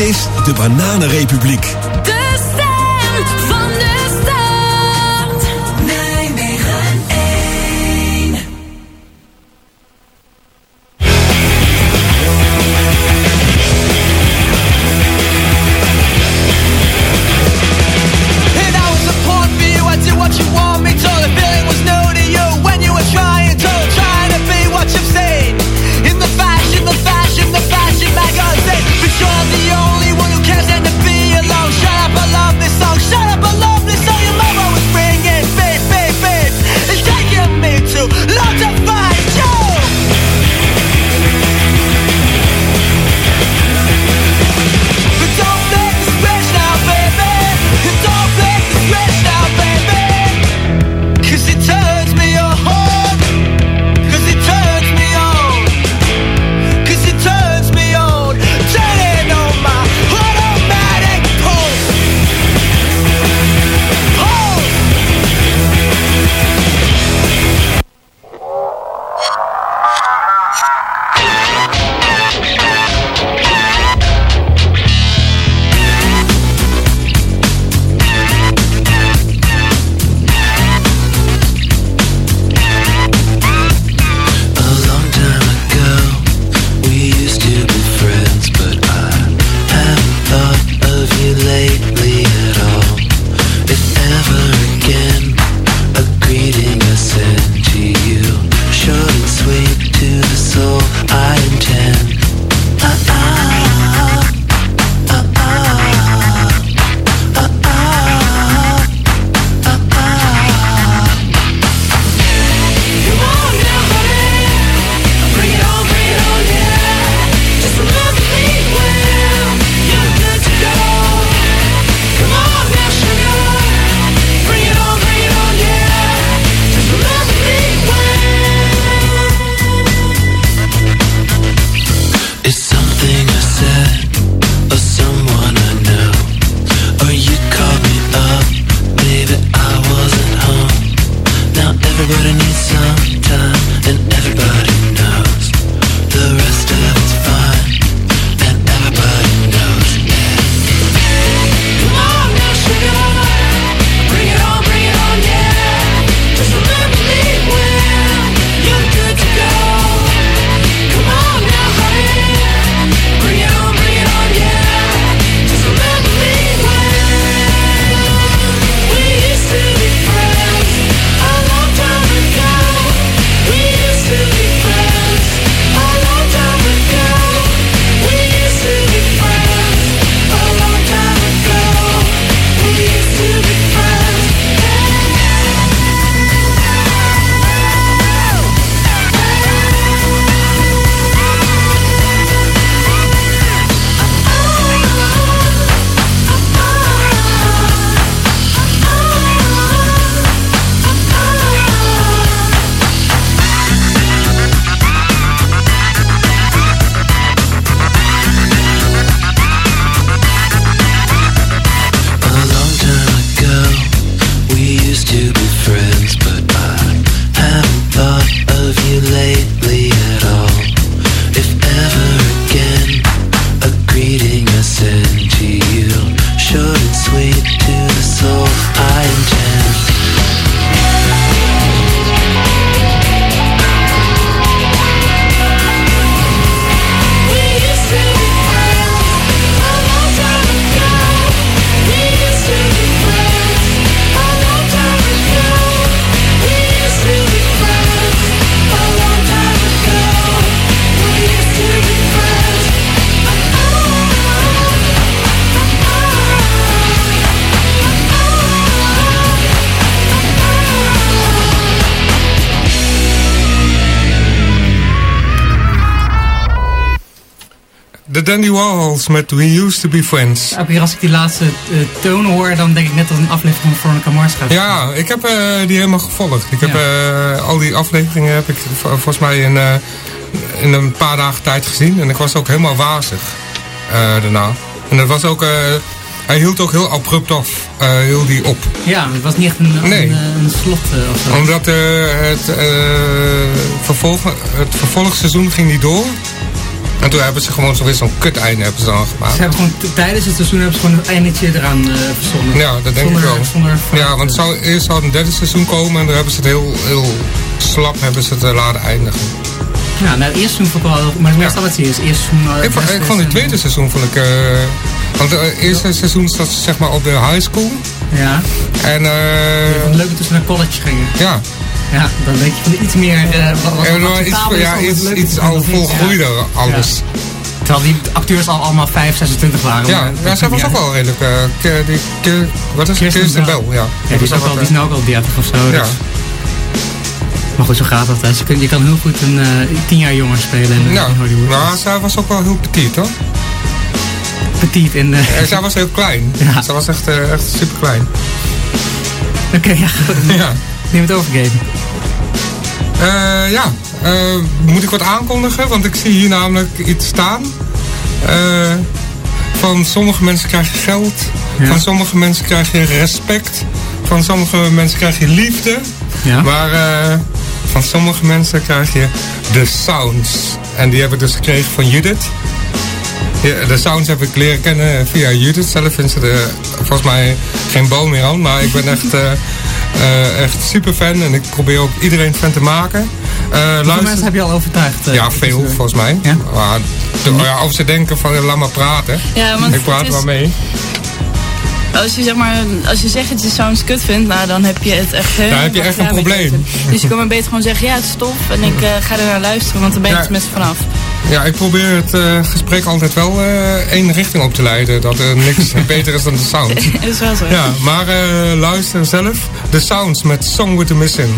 Is de Bananenrepubliek. met We Used To Be Friends. Heb hier als ik die laatste uh, toon hoor, dan denk ik net als een aflevering van Veronica Mars gaat. Ja, ik heb eh, die helemaal gevolgd. Ik heb eh, al die afleveringen heb ik volgens mij in, in een paar dagen tijd gezien. En ik was ook helemaal wazig daarna. En dat was ook... hij hield ook heel abrupt af, hield die op. Ja, het was niet echt een, een, een, slot of zo. Omdat het, vervolg, het vervolgseizoen ging niet door. En toen hebben ze gewoon zo weer zo'n kut einde hebben ze dan gemaakt. Ze hebben gewoon tijdens het seizoen hebben ze gewoon het eindetje eraan eh verzonnen. Ja, dat denk zonder, ik wel. Zonder Ja, want zou, eerst zou een derde seizoen komen en daar hebben ze het heel, heel slap hebben ze het eh, laten eindigen. Ja, nou, het eerste seizoen vond ik wel... Maar meestal wat zie je is. Het eerste seizoen... eh, Ik vond, best ik vond het tweede en- seizoen vond ik... want het eerste seizoen zat ze zeg maar op de high school. Ja, En eh vond het leuk dat ze naar college gingen. ja, Ja, dan denk je van iets meer... eh wat, wat en wel iets, ja, iets, iets al volgroeider alles. Terwijl die acteurs al allemaal 5, 26 waren. Ja, ja, dat zij was ook wel redelijk... eh, die, wat is het? Kirsten Kirsten Bell. Bell, ja. Ja, die is, ook al, die is nou... nou ook al 30 of zo. Ja. dus- Maar goed, zo gaat dat. Hè. Je, kan, je kan heel goed een eh 10 jaar jonger spelen in, Ja, in Hollywood. maar zij was ook wel heel petit, hoor. Petit in... eh, En zij was heel klein. Ja. Zij was echt, eh, echt super klein. Oké, ja, goed. Ja. Neem het over, Gabe. Eh, ja, eh, moet ik wat aankondigen? Want ik zie hier namelijk iets staan. Eh, van sommige mensen krijg je geld. Ja. Van sommige mensen krijg je respect. Van sommige mensen krijg je liefde. Ja. Maar van sommige mensen krijg je de sounds. En die heb ik dus gekregen van Judith. Ja, de sounds heb ik leren kennen via Judith. Zelf vindt ze er volgens mij geen boom meer aan. Maar ik ben echt, eh, echt super fan. En ik probeer ook iedereen fan te maken. Eh, Hoeveel luister- mensen heb je al overtuigd? eh, ja, veel is, volgens mij. Ja? Maar, de- ja, of ze denken van laat maar praten. Ja, want ik praat is- wel mee. Als je, zeg maar, als je zegt dat je sounds kut vindt, nou, dan heb je het echt Dan heb je echt een met probleem. Dus je kan maar beter gewoon zeggen, ja, het is tof. En ik eh, ga er naar luisteren, want dan ben je Ja. het tenminste vanaf. Ja, ik probeer het eh, gesprek altijd wel eh, één richting op te leiden. Dat er niks beter is dan de sound. Dat is wel zo. Ja, maar eh, luister zelf. De sounds met Song with the Missing.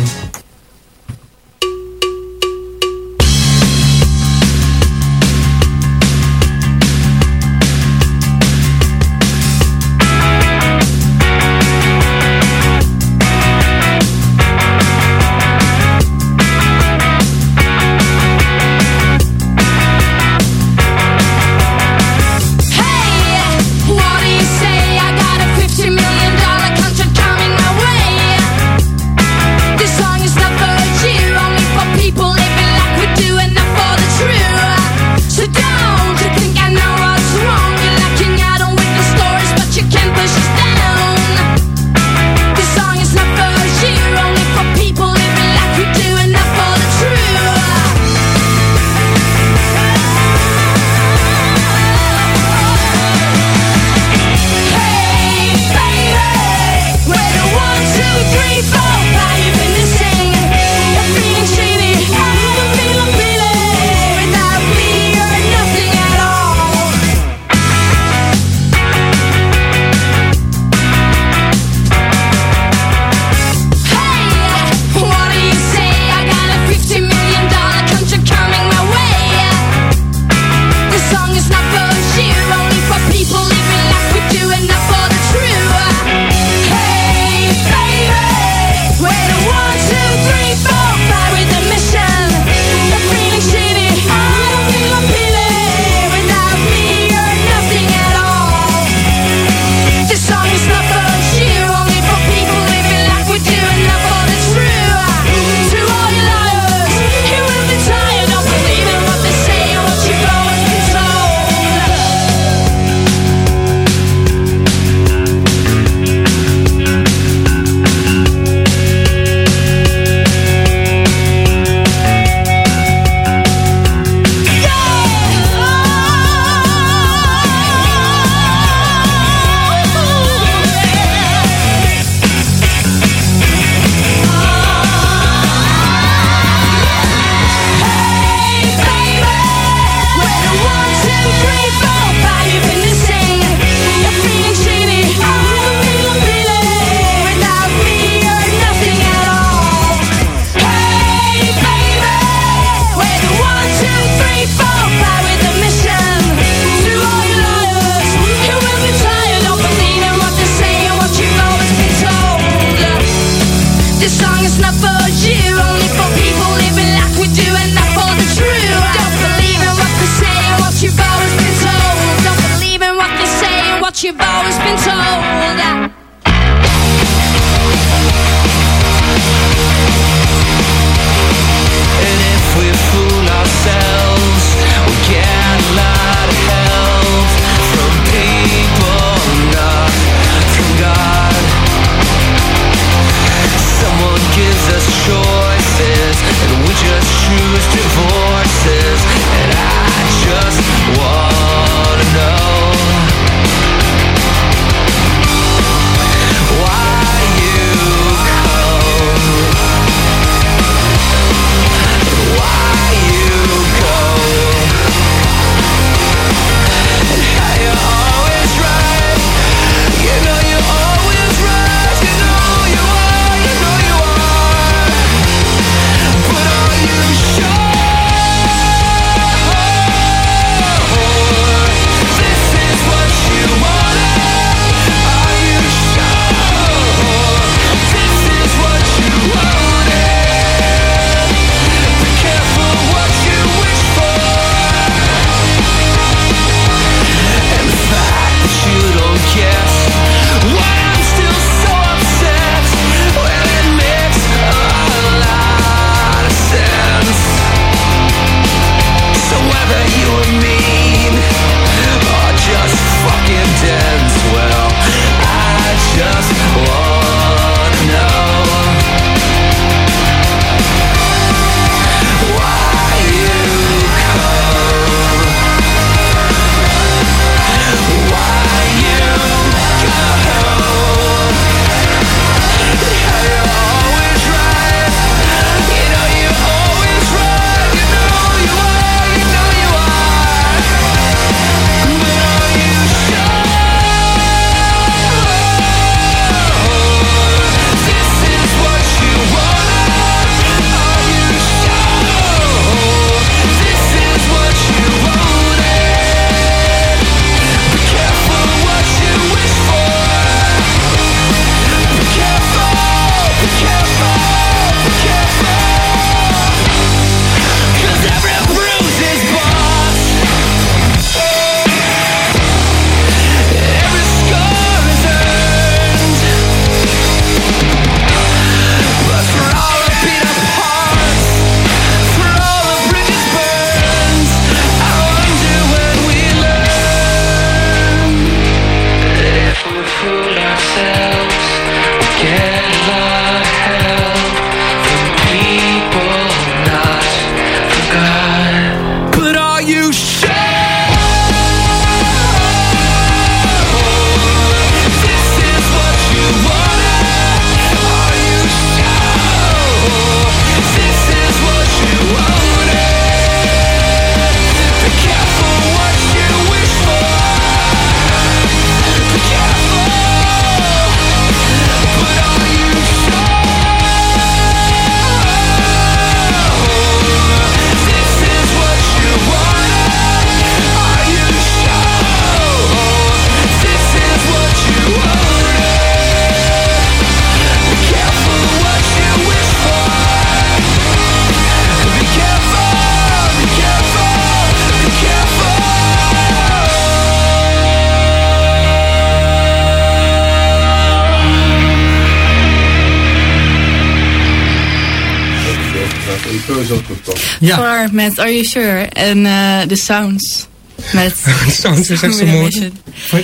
Voor met Are You Sure? En eh The Sounds. Met Sounds is echt zo mooi.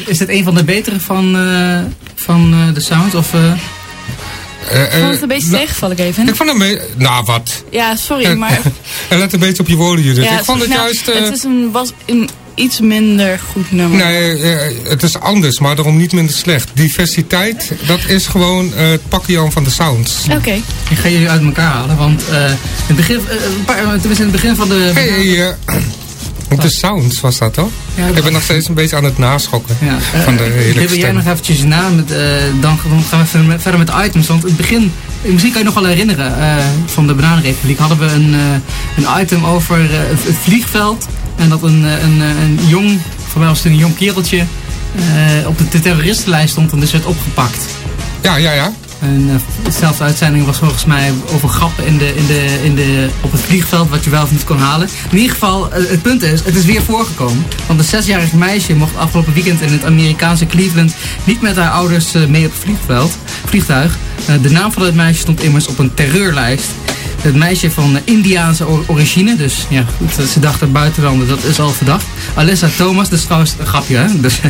Is dit een van de betere van, eh, van eh, de Sound? Of, eh, Eh, Ik vond het een beetje nou, tegenvallen even. Ik vond hem... een- Nou, wat? Ja, sorry, maar... En let een beetje op je woorden, Judith. ja, ik vond het nou, juist... eh, Het is een, was een iets minder goed nummer. Nee, eh, het is anders, maar daarom niet minder slecht. Diversiteit, dat is gewoon eh, het pakje van de sounds. Oké. ik ga jullie uit elkaar halen, want eh, in, het begin, een paar, tenminste in het begin van de... Hey, eh, de sounds was dat toch? Ja, ik ben nog steeds een beetje aan het naschokken Ja, van de hele Wil jij nog eventjes na, met, eh, dan, gaan we verder met, verder met de items. Want in het begin, misschien kan je nog wel herinneren, eh, van de Bananenrepubliek hadden we een, eh, een item over eh, het vliegveld. En dat een, eh, een, eh, een jong, voor mij was het een jong kereltje, eh, op de terroristenlijst stond en dus werd opgepakt. Ja, ja, ja. En dezelfde uitzending was volgens mij over grappen in de, in de, in de, op het vliegveld wat je wel of niet kon halen. In ieder geval, eh, het punt is, het is weer voorgekomen. Want een zesjarig meisje mocht afgelopen weekend in het Amerikaanse Cleveland niet met haar ouders eh, mee op het vliegveld, vliegtuig. Eh, de naam van het meisje stond immers op een terreurlijst. Het meisje van eh, Indiaanse or- origine, dus ja, goed, eh, ze dachten buitenlander, dat is al verdacht. Alessa Thomas, dat is trouwens een grapje, hè? Dus,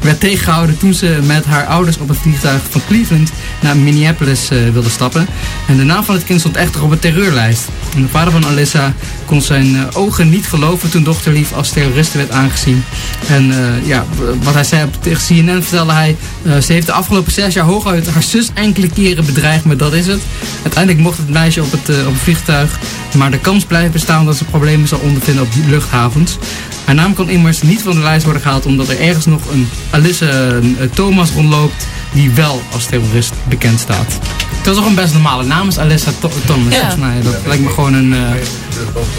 werd tegengehouden toen ze met haar ouders op het vliegtuig van Cleveland naar Minneapolis eh, wilde stappen. En de naam van het kind stond echter op een terreurlijst. En de vader van Alessa kon zijn eh, ogen niet geloven toen dochterlief als terroriste werd aangezien. En eh, ja, wat hij zei op tegen CNN vertelde hij, eh, ze heeft de afgelopen zes jaar hooguit haar zus enkele keren bedreigd, maar dat is het. Uiteindelijk mocht het meisje op het, eh, op het vliegtuig, maar de kans blijft bestaan dat ze problemen zal ondervinden op die luchthavens. Haar naam kan immers niet van de lijst worden gehaald omdat er ergens nog een Alisse eh, Thomas rondloopt die wel als terrorist bekend staat. Het was ook een best normale naam, is Alessa Tho- Thomas. Ja. Volgens mij. Dat lijkt me gewoon een, eh,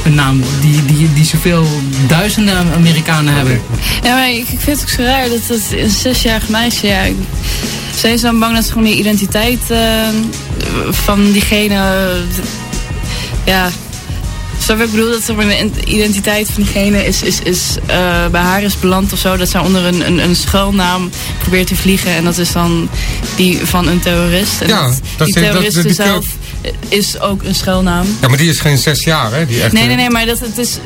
een naam die, die, die zoveel duizenden Amerikanen hebben. Ja, maar ik, ik vind het ook zo raar dat het een zesjarig meisje, ja, zijn ze dan bang dat ze gewoon die identiteit eh, van diegene, eh, ja, zo ik bedoel dat de identiteit van diegene is, is, is eh, bij haar is beland of zo, dat zij onder een, een, een schuilnaam probeert te vliegen en dat is dan die van een terrorist. En Ja, dat, dat die dat- terrorist dat- die zelf is ook een schuilnaam. Ja, maar die is geen zes jaar, hè? Die echt, Nee, nee, nee, maar dat, het is, eh,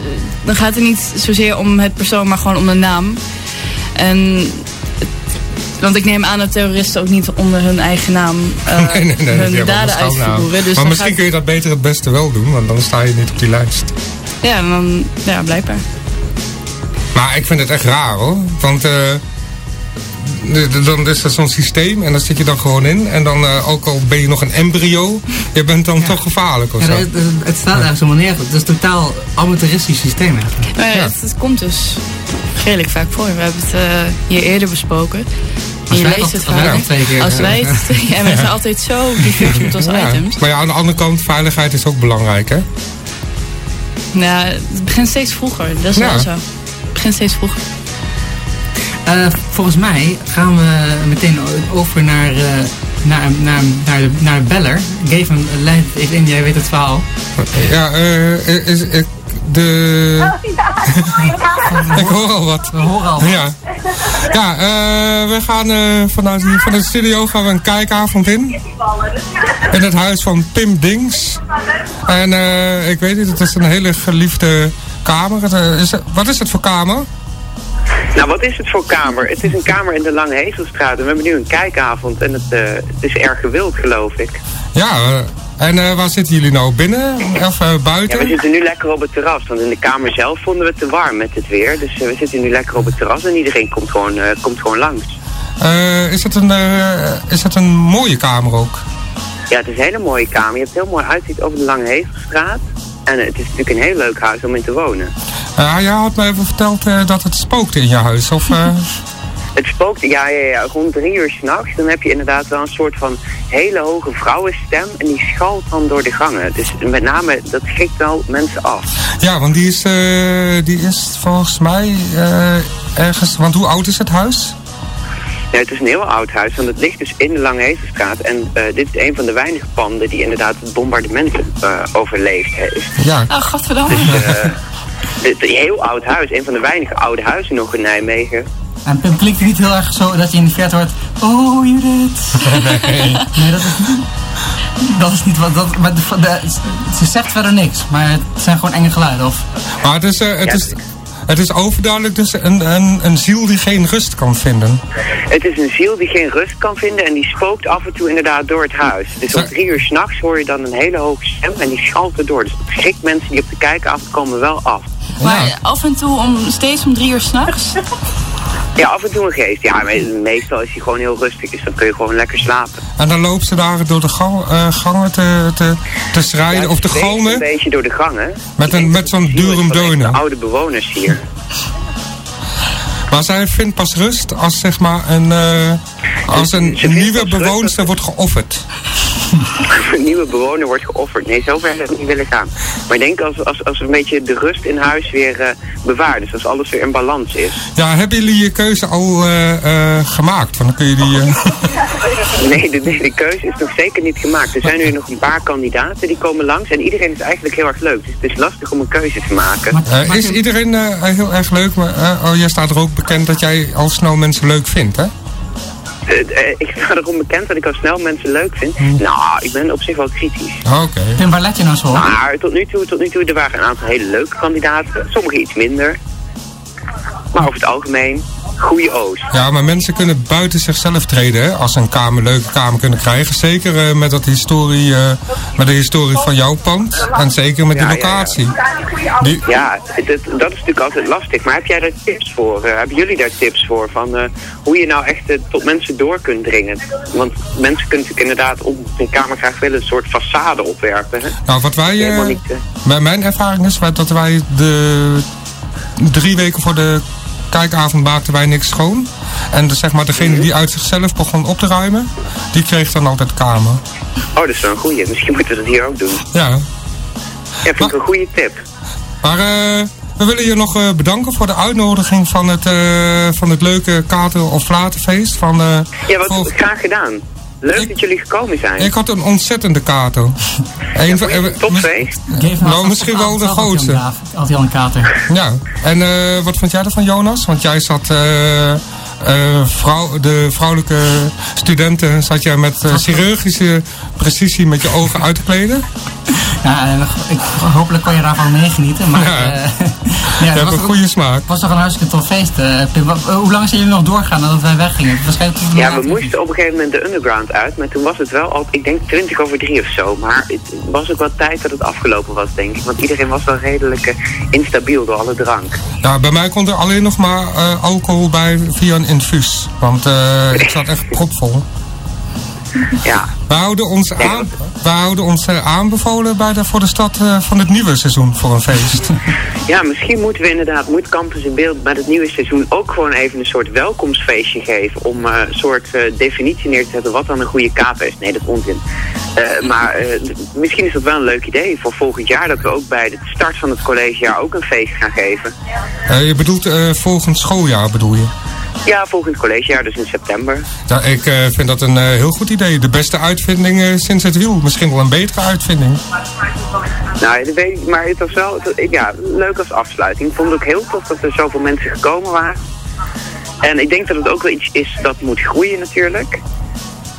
dan gaat het niet zozeer om het persoon, maar gewoon om de naam. En, want ik neem aan dat terroristen ook niet onder hun eigen naam eh, Nee, nee, nee, die hun daden uitvoeren. Dus maar misschien kun je dat beter het beste wel doen, want dan sta je niet op die lijst. Ja, dan, ja, blijkbaar. Maar ik vind het echt raar hoor. Want eh, dan is er zo'n systeem en dan zit je dan gewoon in. En dan, eh, ook al ben je nog een embryo, je bent dan toch gevaarlijk of Ja, zo. het, het- het staat ergens helemaal nergens. Het is een totaal amateuristisch systeem eigenlijk. Maar het, het komt dus redelijk vaak voor. We hebben het eh, hier eerder besproken. En Als je wij leest dat- het als wij vaak. dat Als eh, wij het... Ja, we zijn altijd zo divers met onze Ja. items. Maar ja, aan de andere kant, veiligheid is ook belangrijk hè. Nou, het begint steeds vroeger. Dat is Ja. wel zo. Het begint steeds vroeger. Eh, volgens mij gaan we meteen over naar, eh, naar, naar, naar, de, naar de beller. Geef een lijn, ik denk jij weet het verhaal. Ja, eh, is, ik, de... ik hoor al wat. We horen al. Ja, ja eh, we gaan eh, vanuit vanuit de studio gaan we een kijkavond in. In het huis van Pim Dings. En eh, ik weet niet, het is een hele geliefde kamer. Het, eh, is, wat is het voor kamer? Nou, wat is het voor kamer? Het is een kamer in de Lange Hezelstraat. En we hebben nu een kijkavond en het, eh, het is erg gewild, geloof ik. Ja, eh, en eh, waar zitten jullie nou? Binnen of eh, Ja, we buiten? zitten nu lekker op het terras. Want in de kamer zelf vonden we het te warm met het weer. Dus we zitten nu lekker op het terras en iedereen komt gewoon, komt gewoon langs. Is, het een, is het een mooie kamer ook? Ja, het is een hele mooie kamer. Je hebt heel mooi uitzicht over de Lange Hezelstraat. En het is natuurlijk een heel leuk huis om in te wonen. Uh, jij had me even verteld eh, dat het spookte in je huis. Of, eh, Het spookt, ja, ja, ja, rond drie uur s'nachts. Dan heb je inderdaad wel een soort van hele hoge vrouwenstem. En die schalt dan door de gangen. Dus met name, dat schrikt wel mensen af. ja, want die is, eh, die is volgens mij eh, ergens... Want hoe oud is het huis? Ja, het is een heel oud huis, want het ligt dus in de Lange. En eh, dit is een van de weinige panden die inderdaad het bombardementen eh, overleefd heeft. Ja, Oh, godverdamme. Eh, het is een heel oud huis, een van de weinige oude huizen nog in Nijmegen. En het klinkt niet heel erg zo dat je in de verte hoort. Oh, Judith. nee. Nee, dat is niet. Dat is niet wat. Dat, maar de, de- ze zegt verder niks, maar het zijn gewoon enge geluiden. Of, Maar het is, eh, het Ja, is, het is overduidelijk dus een, een, een ziel die geen rust kan vinden. Het is een ziel die geen rust kan vinden en die spookt af en toe inderdaad door het huis. Dus om drie uur s'nachts hoor je dan een hele hoge stem en die schalt erdoor. Dus dat schrikt mensen die op de kijkavond komen wel af. Maar af en toe om, steeds om drie uur s'nachts. Ja, af en toe een geest. Ja, maar meestal is hij gewoon heel rustig, dus dan kun je gewoon lekker slapen. En dan loopt ze daar door de gang, eh, gangen te, te, te strijden Ja, of te zweeft een beetje door de gangen. Met een- met dat zo'n durum deunen. De oude bewoners hier. Maar zij vindt pas rust als zeg maar een, eh, als een nieuwe bewoonster wordt geofferd. Een nieuwe bewoner wordt geofferd. Nee, zover zou ik niet willen gaan. Maar ik denk als, als, als een beetje de rust in huis weer eh bewaard is. Als alles weer in balans is. Ja, hebben jullie je keuze al eh, eh, gemaakt? Want dan kun je die... eh, Nee, de, de, de keuze is nog zeker niet gemaakt. Er zijn nu nog een paar kandidaten die komen langs. En iedereen is eigenlijk heel erg leuk. Dus het is lastig om een keuze te maken. is iedereen heel erg leuk? Maar, eh, oh, jij staat er ook bekend dat jij al snel mensen leuk vindt, hè? Eh, eh, ik sta erom bekend dat ik al snel mensen leuk vind. Nou, ik ben op zich wel kritisch. Oké. Pim, waar let je nou zo op? Maar tot nu toe, tot nu toe, er waren een aantal hele leuke kandidaten. Sommige iets minder. Maar over het algemeen, goede O's. Ja, maar mensen kunnen buiten zichzelf treden hè, als ze een kamer, leuke kamer kunnen krijgen. Zeker eh, met, dat historie, eh, met de historie van jouw pand. En zeker met die Ja, ja, ja. locatie. Die, Ja, dat, dat is natuurlijk altijd lastig. Maar heb jij daar tips voor? Eh, hebben jullie daar tips voor? Van hoe je nou echt tot mensen door kunt dringen? Want mensen kunnen natuurlijk inderdaad op een kamer graag willen een soort façade opwerpen. Hè? nou, wat wij... niet, mijn ervaring is dat wij de drie weken voor de kijkavond maakten wij niks schoon. En zeg maar, degene die uit zichzelf begon op te ruimen, die kreeg dan altijd kamer. Oh, dat is wel een goeie. Misschien moeten we dat hier ook doen. Ja, Ja, vind ik een goede tip. Maar eh, we willen je nog eh, bedanken voor de uitnodiging van het, eh, van het leuke kater- of flatenfeest. Van, Ja, wat voor- graag gedaan. Leuk Ik- dat jullie gekomen zijn. Ik had een ontzettende kater. Eh, Topfeest. Geef nou, misschien wel de grootste. Had hij al een kater. Ja, en eh, wat vond jij ervan Jonas? Want jij zat, eh, eh, vrouw, de vrouwelijke studenten, zat jij met chirurgische precisie met je ogen uit te kleden. Ja, en ik, hopelijk kon je daarvan meegenieten. Maar Ja. eh, ja, het hebt was, een goede smaak. het was toch een hartstikke tof feest. eh, Pim. Eh, hoe lang zijn jullie nog doorgaan nadat wij weggingen? Waarschijnlijk Ja, we moesten op een gegeven moment de underground uit. Maar toen was het wel al, ik denk 20 over 3 of zo. Maar het was ook wel tijd dat het afgelopen was, denk ik. Want iedereen was wel redelijk eh, instabiel door alle drank. Ja, bij mij komt er alleen nog maar eh, alcohol bij via een infuus. Want eh, ik zat echt propvol. Ja, We houden ons, aan, we houden ons eh, aanbevolen bij de, voor de stad eh, van het nieuwe seizoen voor een feest. ja misschien moeten we inderdaad, moet Campus in Beeld met het nieuwe seizoen ook gewoon even een soort welkomstfeestje geven. Om eh, een soort definitie neer te zetten wat dan een goede kaap is. Nee, dat is onzin. Eh, maar misschien is dat wel een leuk idee voor volgend jaar. Dat we ook bij de start van het collegejaar ook een feest gaan geven. Je bedoelt volgend schooljaar bedoel je? Ja, volgend collegejaar, dus in september. Ja, ik eh, vind dat een eh, heel goed idee. De beste uitvinding eh, sinds het wiel. Misschien wel een betere uitvinding. Nou, dat weet ik, maar het was wel het- ja, leuk als afsluiting. Ik vond het ook heel tof dat er zoveel mensen gekomen waren. En ik denk dat het ook wel iets is dat moet groeien natuurlijk.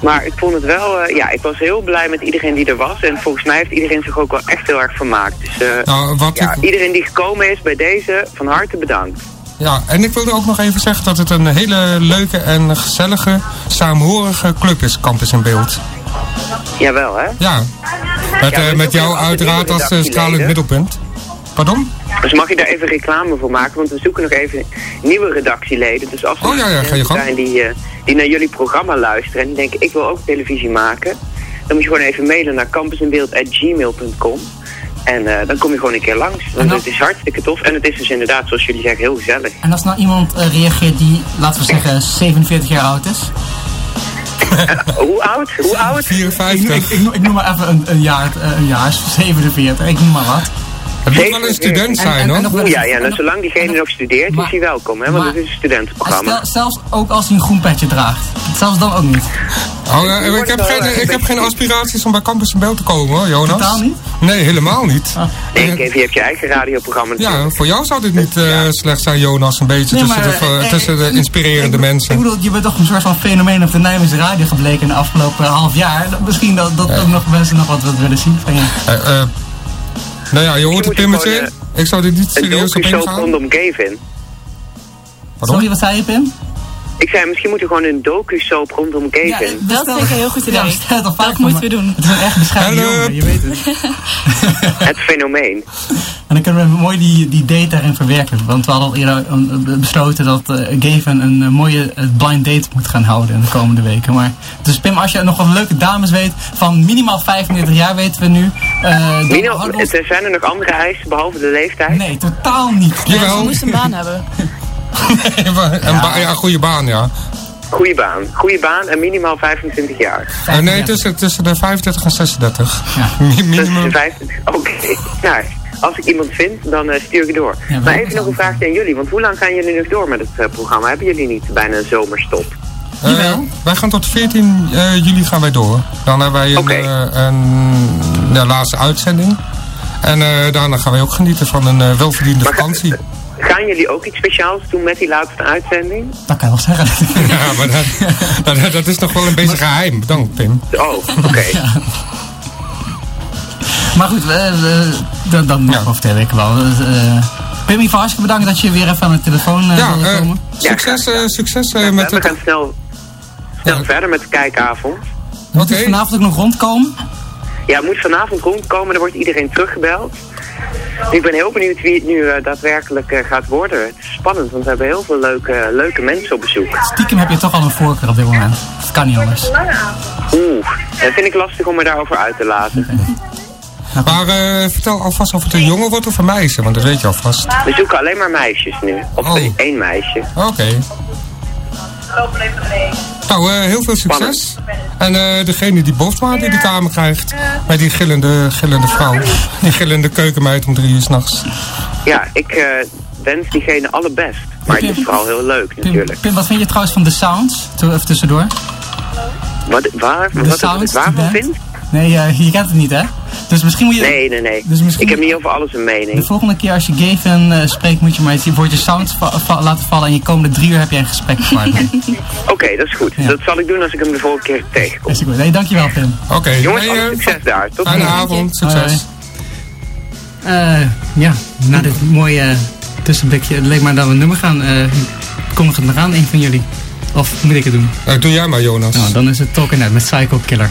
Maar ik vond het wel, ja, ik was heel blij met iedereen die er was. En volgens mij heeft iedereen zich ook wel echt heel erg vermaakt. Dus Nou, wat ja, ik, iedereen die gekomen is bij deze, van harte bedankt. Ja, en ik wilde ook nog even zeggen dat het een hele leuke en gezellige, saamhorige club is, Campus in Beeld. Jawel, hè? Ja, met, Ja, eh, met jou uiteraard als stralend redactieleden. middelpunt. Pardon? Dus mag je daar even reclame voor maken? Want we zoeken nog even nieuwe redactieleden. Dus als er Oh, ja, mensen zijn die, eh, die naar jullie programma luisteren en die denken ik wil ook televisie maken. Dan moet je gewoon even mailen naar campusinbeeld.gmail.com. En eh, dan kom je gewoon een keer langs. Want dan- het is hartstikke tof. En het is dus inderdaad, zoals jullie zeggen, heel gezellig. En als nou iemand eh, reageert die, laten we zeggen, 47 jaar oud is. Hoe oud? Hoe oud? Ik, ik, 54. ik, noem- ik noem maar even een, een jaar, eh, een jaar, 47, ik noem maar wat. Het moet wel een student En- zijn, en- en hoor. nog ja, ja, en nou, nog- zolang diegene en nog studeert, maar- is hij welkom. Hè? Want maar- het is een studentenprogramma. Stel, zelfs ook als hij een groen petje draagt. Zelfs dan ook niet. Oh, eh, ik, heb geen, ik heb geen aspiraties om bij Campus in Bel te komen, hoor, Jonas. Totaal niet? Nee, helemaal niet. Nee, Kev, je hebt je eigen radioprogramma natuurlijk. Ja, voor jou zou dit niet eh, slecht zijn, Jonas. Een beetje Nee, tussen, maar, de, eh, tussen de inspirerende ik, mensen. Ik bedoel, je bent toch een soort van fenomeen op de Nijmeegse radio gebleken in de afgelopen half jaar. Dat- Misschien dat, dat ook nog mensen nog wat willen zien van je. Eh, eh, nou ja, je hoort het pimmetje. gewoon, ik zou dit niet Een serieus op docu-soap ingaan. rondom Gavin. Sorry, wat zei je, Pim? Ik zei, misschien moeten we gewoon een docu-soap rondom Gavin. Dat vind ik een heel goed idee. Ja, vaak Dat van moeten we doen. Het is een echt bescheiden jongen, je weet het. Het fenomeen. En dan kunnen we mooi die, die date daarin verwerken. Want we hadden al eerder eh, besloten dat eh Gavin een eh, mooie blind date moet gaan houden in de komende weken. Maar, dus Pim, als je nog wat leuke dames weet, van minimaal 35 jaar weten we nu. eh, ons- er zijn er nog andere eisen behalve de leeftijd? Nee, totaal niet. Ja, ze moest een baan hebben. een ba- ja, goede baan, ja. Goeie baan. Goeie baan en minimaal 25 jaar. Eh, nee, tussen, tussen de 35 en 36. Ja. Mi- Minimum. 25. Oké. Nou, als ik iemand vind, dan eh, stuur ik het door. Ja, maar even nog een vraagje aan jullie. Want hoe lang gaan jullie nog door met het eh, programma? Hebben jullie niet bijna een zomerstop? Wij gaan tot 14 eh, juli gaan wij door. Dan hebben wij een, eh, een ja, laatste uitzending. En eh, daarna gaan wij ook genieten van een eh, welverdiende Maar vakantie. Gaan jullie ook iets speciaals doen met die laatste uitzending? Dat kan je wel zeggen. Ja, maar dat, dat, dat is nog wel een beetje geheim. Dank, Pim. Oh, oké. maar goed, we, dat nog Ja. over twee weken wel. Dus, eh, Pim, Ivan, hartstikke bedankt dat je weer even aan de telefoon eh Ja, wilde eh, komen. succes, eh, succes eh, Ja, met we het... gaan snel, snel Ja. verder met de kijkavond. Moet Oké. het vanavond ook nog rondkomen? Ja, het moet vanavond rondkomen. Er wordt iedereen teruggebeld. Ik ben heel benieuwd wie het nu eh, daadwerkelijk eh, gaat worden. Het is spannend, want we hebben heel veel leuke, leuke mensen op bezoek. Stiekem heb je toch al een voorkeur op dit moment. Dat kan niet anders. Oeh, dat vind ik lastig om me daarover uit te laten. Maar eh, vertel alvast of het een jongen wordt of een meisje, want dat weet je alvast. We zoeken alleen maar meisjes nu. Of Oh. één meisje. Oké. Nou, eh, heel veel succes. En eh, degene die Bosma die de kamer krijgt, met die gillende, gillende vrouw. Die gillende keukenmeid om drie uur s'nachts. Ja, ik eh, wens diegene alle best. Maar het is vooral heel leuk natuurlijk. Pim, wat vind je trouwens van de sounds? Even tussendoor. Wat, waar, De wat sounds, waarvan. Nee, je kent het niet, hè? Dus misschien moet je... Nee, nee, nee. Dus misschien- Ik heb niet over alles een De mening. volgende keer als je Gavin eh, spreekt, moet je maar eens die woordje sounds va- va- laten vallen. En je komende drie uur heb je een gesprekspartner. Oké, dat is goed. Ja. Dat zal ik doen als ik hem de volgende keer tegenkom. Is goed. Nee, dankjewel, Pim. Oké. Jongens, hey, succes daar. Tot Fijne ziens. avond, succes. Eh, ja, na dit mooie eh, tussenblikje, het leek maar dat we een nummer gaan. eh kondig het maar aan, een van jullie. Of moet ik het doen? Doe jij maar, Jonas. Nou, dan is het Talking Net met Psycho Killer.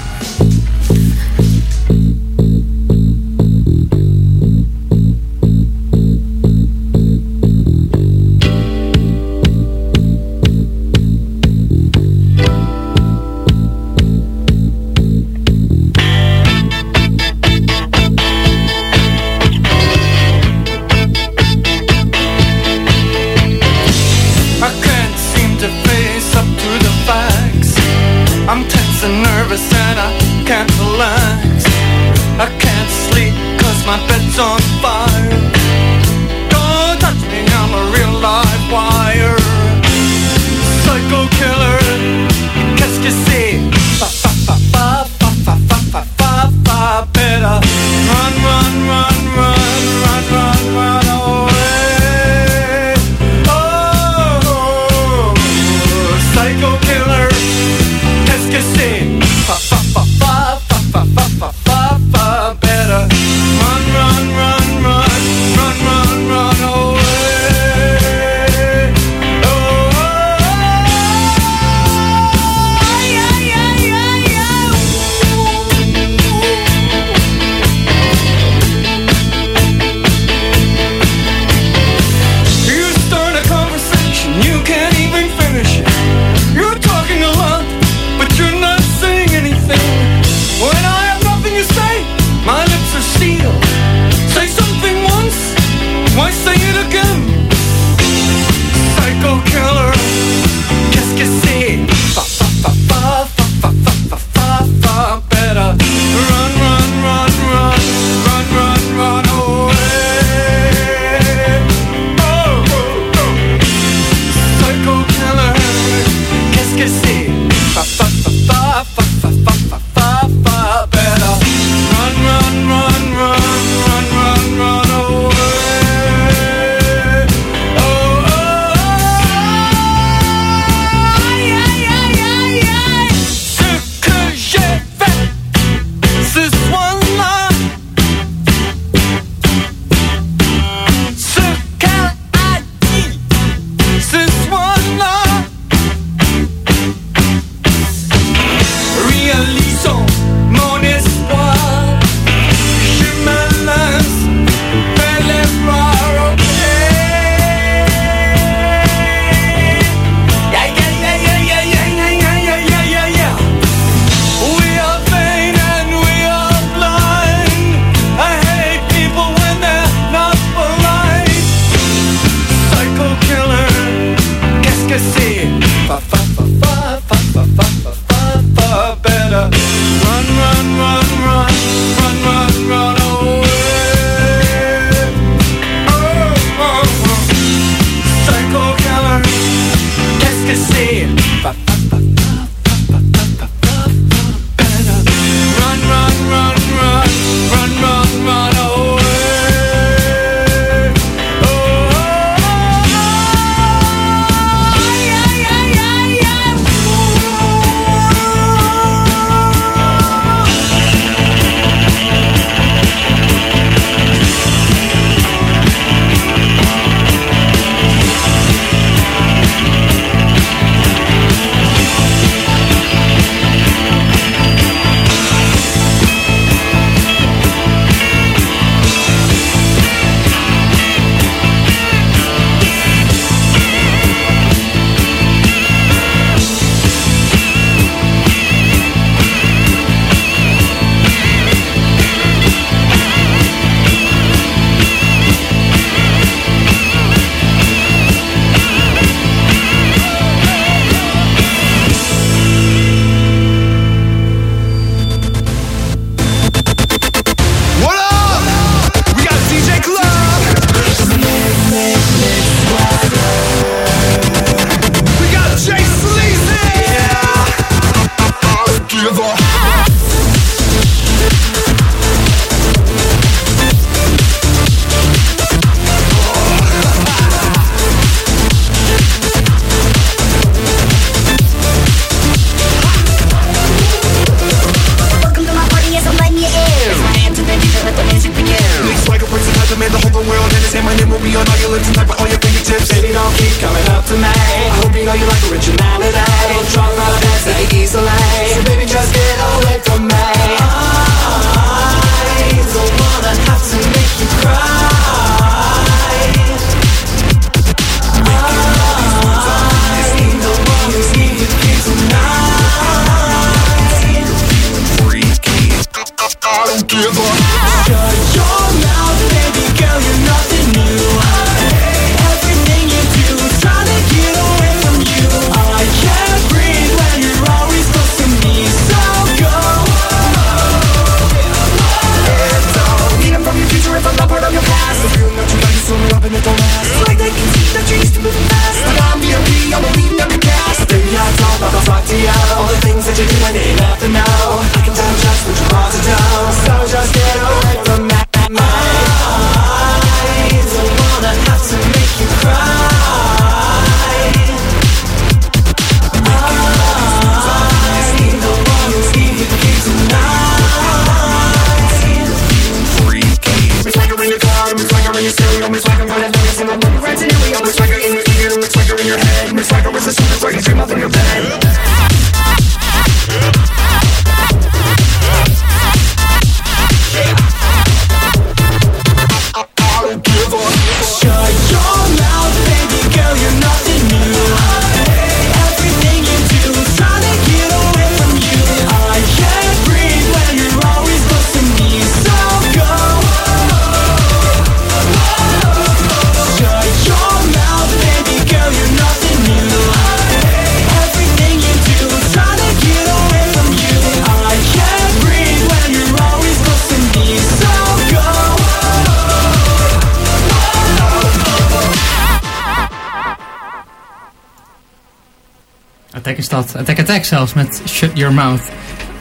Attack is dat. Attack Attack zelfs met Shut Your Mouth.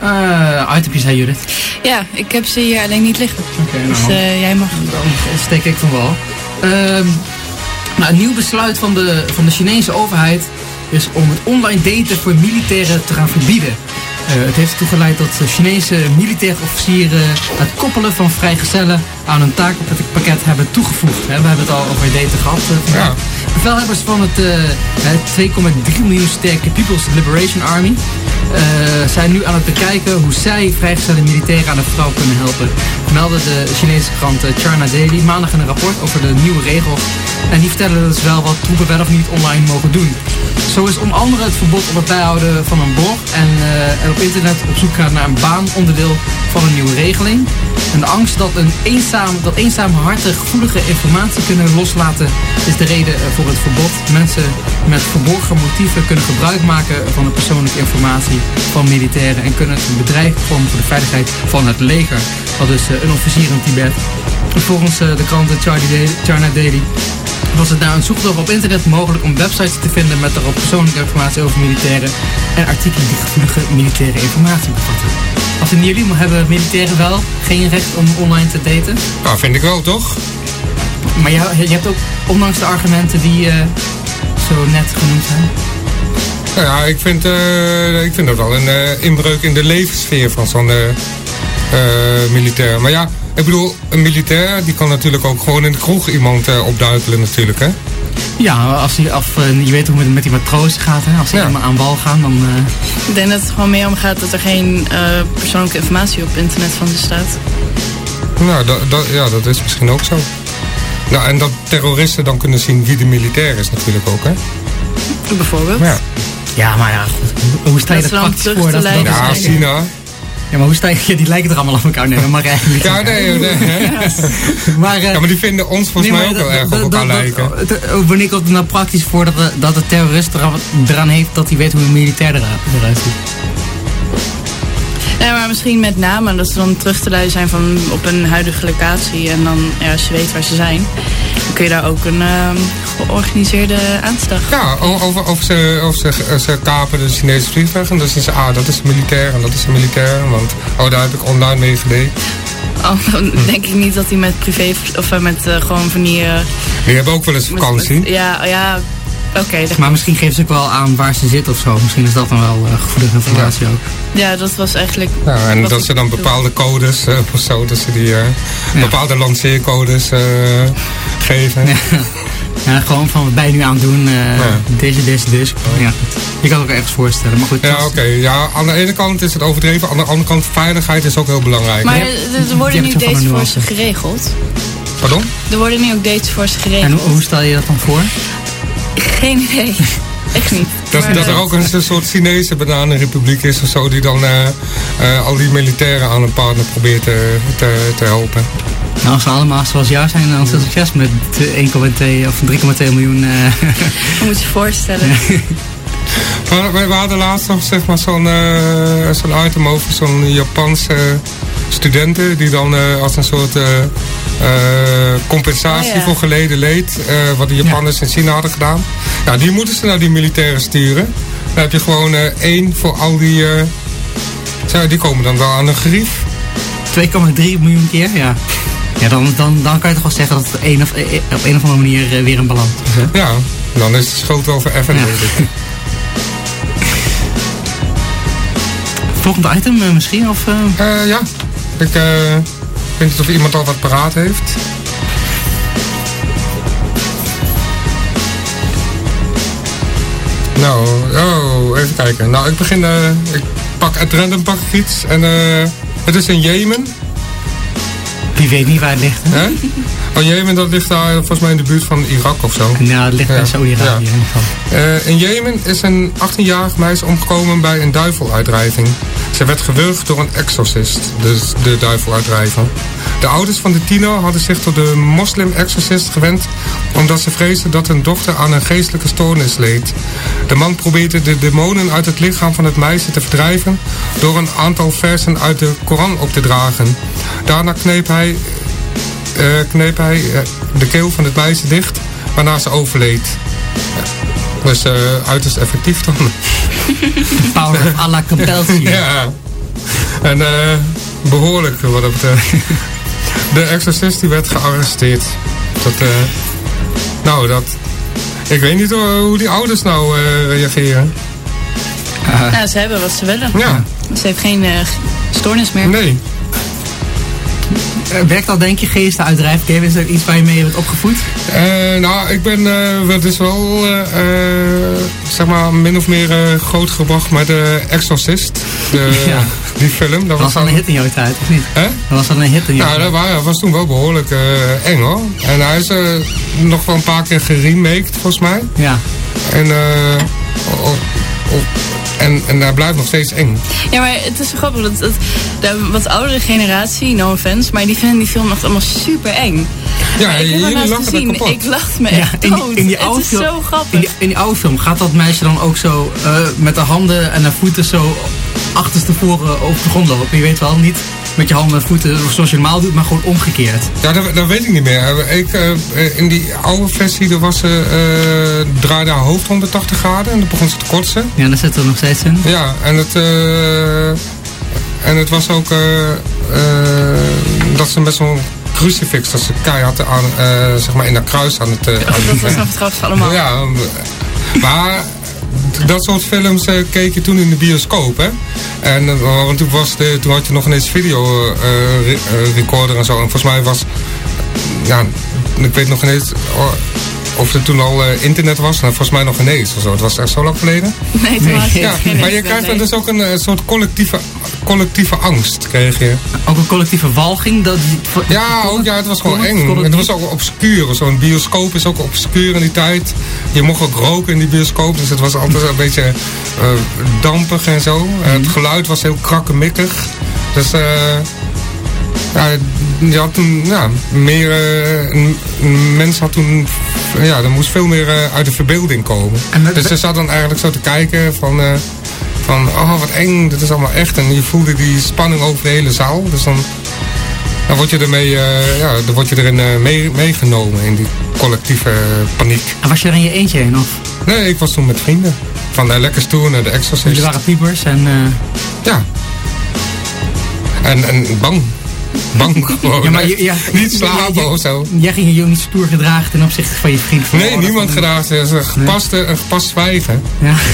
Eh, uh, item zei Judith. Ja, ik heb ze hier alleen niet liggen. Nou. Dus eh, jij mag. Dan steek ik van wel. Uh, ehm, nou, een nieuw besluit van de, van de Chinese overheid is om het online daten voor militairen te gaan verbieden. Eh, het heeft ertoe geleid dat Chinese militaire officieren het koppelen van vrijgezellen aan een taak op dat ik pakket hebben toegevoegd. We hebben het al over data gehad. Eh, ja. Bevelhebbers van het eh, uh, 2,3 miljoen sterke People's Liberation Army eh, zijn nu aan het bekijken hoe zij vrijgestelde militairen aan de vrouw kunnen helpen. Melden de Chinese krant China Daily maandag in een rapport over de nieuwe regels. En die vertellen dus wel wat troepen wel of niet online mogen doen. Zo is onder andere het verbod op het bijhouden van een blog en, op internet op zoek gaan naar een baan onderdeel van een nieuwe regeling. En de angst dat een eenzijdig eenzaam, dat eenzame harten gevoelige informatie kunnen loslaten is de reden eh, voor het verbod. Mensen met verborgen motieven kunnen gebruik maken van de persoonlijke informatie van militairen en kunnen het bedrijf vormen voor de veiligheid van het leger. Dat is eh, een officier in Tibet. Volgens eh, de krant Charlie Daily, China Daily was het na een zoektocht op internet mogelijk om websites te vinden met daarop persoonlijke informatie over militairen en artikelen die gevoelige militaire informatie bevatten. Wat vinden jullie? Hebben militairen wel geen recht om online te daten? Nou, vind ik wel, toch? Maar je, je hebt ook, ondanks de argumenten die eh, zo net genoemd zijn, Nou ja, ik vind, eh, ik vind dat wel een eh, inbreuk in de levenssfeer van zo'n militair. Maar ja, ik bedoel, een militair die kan natuurlijk ook gewoon in de kroeg iemand eh, opduikelen natuurlijk, hè? ja, als je, of, eh, je weet hoe het met die matrozen gaat, hè? als ze Ja. helemaal aan wal gaan, dan... eh, Ik denk dat het gewoon meer om gaat dat er geen eh, persoonlijke informatie op internet van ze staat. Nou, dat, dat, ja, dat is misschien ook zo. Nou, en dat terroristen dan kunnen zien wie de militair is natuurlijk ook, hè? Bijvoorbeeld. Ja, ja, maar ja, goed. Hoe- sta je Dat praktisch voor? Dat, dat, leiden ja zijn. China. Ja, maar hoe sta je... Die lijken er allemaal op elkaar. Nee, maar eigenlijk Ja, nee? Maar, eh, Ja, maar die vinden ons volgens Nee, mij ook wel erg op elkaar lijken. dat- Wanneer komt het nou praktisch voor dat de, dat de terrorist eraan, eraan heeft dat hij weet hoe een militair eruit ziet? Ja, maar misschien met name dat ze dan terug te leiden zijn van op een huidige locatie. En dan, ja, als je weet waar ze zijn, dan kun je daar ook een ehm, georganiseerde aanslag. Ja, over, over ze, over ze, eh, ze kapen de Chinese vliegtuig. En dan zien ze, ah, dat is militair en dat is militair. Want, oh, daar heb ik online mee gedate. Al dan denk ik niet dat hij met privé of eh, met eh, gewoon van die. eh, Die hebben ook wel eens met- vakantie. met- ja, ja. Oké, dat- Maar misschien geven ze ook wel aan waar ze zit of zo. Misschien is dat dan wel eh, gevoelige informatie ook. ja, dat was eigenlijk. Ja, en dat ze dan bepaalde codes eh, of zo, dat ze die eh, bepaalde lanceercodes eh, geven. Ja, gewoon van wat je nu aan het doen? eh, Ja. Deze, deze, deze. Ja, goed. Je kan het ook ergens voorstellen. Maar goed, Ja, oké. Ja, aan de ene kant is het overdreven, aan de andere kant veiligheid is ook heel belangrijk. Maar er- worden nu dates voor ze geregeld. Pardon? Er worden nu ook dates voor ze En geregeld. hoe, hoe stel je dat dan voor? Geen idee. Echt niet. Dat, Maar, dat er eh, ook een soort Chinese bananenrepubliek is of zo, die dan eh, eh, al die militairen aan een partner probeert te, te, te helpen. Nou, als we allemaal zoals jou zijn, dan is het succes met 1,2 of 3,2 miljoen. eh, Je moet je voorstellen. Maar we, we hadden laatst nog zeg maar, zo'n zo'n item over zo'n Japanse studenten die dan eh, als een soort eh, eh, compensatie Oh, ja. voor geleden leed, wat de Japanners in China hadden gedaan. Ja, die moeten ze naar die militairen sturen. Dan heb je gewoon één voor al die. die komen dan wel aan een gerief. 2,3 miljoen keer, ja. Ja, dan, dan, dan kan je toch wel zeggen dat het een of, op een of andere manier weer een balans is. Hè? Ja, dan is de schuld wel Ja. denk ik. Volgende item misschien? Of, ja, ik eh, weet niet of iemand al wat paraat heeft. Nou, oh, even kijken. Nou, ik begin, eh, ik pak uit random pak ik iets. En eh, het is in Jemen. wie weet niet waar het ligt. Hè? Oh, Jemen, dat ligt daar volgens mij in de buurt van Irak of zo. Nou, het ligt Ja. bij Saudi-Arabië Ja. geval. Eh, in Jemen is een 18-jarig meisje omgekomen bij een duiveluitdrijving. Ze werd gewurgd door een exorcist, dus de duiveluitdrijver. De ouders van de tiener hadden zich tot de moslim-exorcist gewend... omdat ze vreesden dat hun dochter aan een geestelijke stoornis leed. De man probeerde de demonen uit het lichaam van het meisje te verdrijven... door een aantal versen uit de Koran op te dragen. Daarna kneep hij, kneep hij eh, de keel van het meisje dicht... waarna ze overleed. Dus eh uiterst effectief dan. Power of Allah compels you. ja. En eh behoorlijk wat dat betreft. De exorcist die werd gearresteerd. Dat, eh nou, dat... Ik weet niet hoe, hoe die ouders nou eh, reageren. Ja, ze hebben wat ze willen. Ja, Ze heeft geen eh, stoornis meer. nee. Eh, Werkt dat denk je geesten uitdrijven? Kevin, is er iets waar je mee wordt opgevoed? Eh, nou, ik ben uh, is wel, zeg maar, min of meer eh, grootgebracht met de Exorcist. De, Ja. Die film. Dat Dat was was dan een hit in jouw tijd, of niet? Hè? Dat was dan een hit in jouw Ja, tijd. dat wa- was toen wel behoorlijk eh, eng hoor. En hij is nog wel een paar keer geremaked volgens mij. Ja. En, eh, o- o- en en, en hij blijft nog steeds eng. Ja, maar het is zo grappig. Dat, dat, de wat oudere generatie, no offense, maar die vinden die film echt allemaal super eng. Ja, Maar ik heb jullie lachen gezien. kapot. Ik lachte me Ja, echt in die, in die oude het is film, zo grappig. In die, in die oude film gaat dat meisje dan ook zo eh, met de handen en de voeten zo achterstevoren over de grond lopen. Je weet wel, niet met je handen en voeten zoals je normaal doet, maar gewoon omgekeerd. Ja, dat, dat weet ik niet meer. Ik, eh, eh, in die oude versie er was, ze eh, draaide haar hoofd 180 graden en dan begon ze te kotsen. Ja, daar zit er nog steeds in. Ja, en het, eh, en het was ook eh, eh, dat ze met zo'n crucifix, dat ze keihard aan, eh, zeg maar in dat kruis aan het... eh, aan dat het- was nog het allemaal. Ja, maar dat soort films eh, keek je toen in de bioscoop, hè? En, eh, want toen, was toen had je nog ineens video eh, re- recorder en zo. En volgens mij was, ja, ik weet nog ineens oh, of er toen al eh, internet was. Nou, volgens mij nog ineens of zo. Het was echt zo lang geleden. Nee, toen was het Ja, geen maar je krijgt dan dus ook een eh, soort collectieve, collectieve angst, kreeg je. Ook een collectieve walging. Dat, Ja, ook, ja, het was gewoon eng. Collectief. Het was ook obscuur. Zo'n bioscoop is ook obscuur in die tijd. Je mocht ook roken in die bioscoop, dus het was altijd een beetje eh, dampig en zo. Het geluid was heel krakkemikkig. Dus eh ja, je had toen ja, meer. eh, een, een mens had toen. Ja, er moest veel meer eh, uit de verbeelding komen. Dus ze zat dan eigenlijk zo te kijken van. eh, van, oh wat eng, dit is allemaal echt. En je voelde die spanning over de hele zaal. Dus dan, dan word je ermee, ja, dan word je erin mee, meegenomen in die collectieve paniek. En was je er in je eentje heen? Of Nee, ik was toen met vrienden. Van de Lekker Stoer naar de Exorcist. jullie waren piepers en... Ja. En, en bang. Bang gewoon. Ja, maar je- ja, niet slapen of zo. Jij ging je niet stoer gedragen ten opzichte van je vriend. Van, Nee, oh, niemand gedaan. Het is een gepast, een gepast zwijgen. Ja.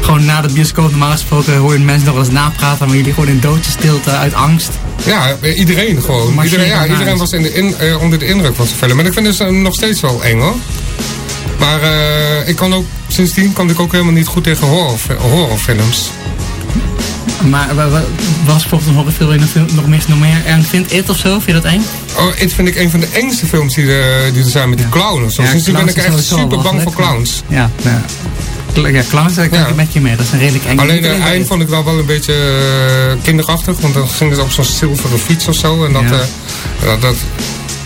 gewoon na de bioscoop normaal gesproken hoor je mensen nog wel eens napraten, maar jullie gewoon in doodje stilte uit angst. Ja, iedereen gewoon. Maar Iedereen, ja, iedereen was in de in, eh, onder de indruk van zijn film. En ik vind het eh, nog steeds wel eng hoor. Maar eh, ik kan ook, sindsdien kan ik ook helemaal niet goed tegen horror, horrorfilms. Maar wa- wa- was bijvoorbeeld een horrorfilm je nog, meer, nog meer eng vindt? It of zo? Vind je dat eng? Oh, dit vind ik een van de engste films die, er- die er zijn met die clowns. of zo. Sindsdien ben ik echt super bang voor clowns. Ja, ja. Ja, clowns, daar kan Ja. ik met je mee. Dat is een redelijk eng. Alleen het alleen eind It. vond ik wel wel een beetje eh, kinderachtig. Want dan gingen ze op zo'n zilveren fiets of zo. En eh, dat, dat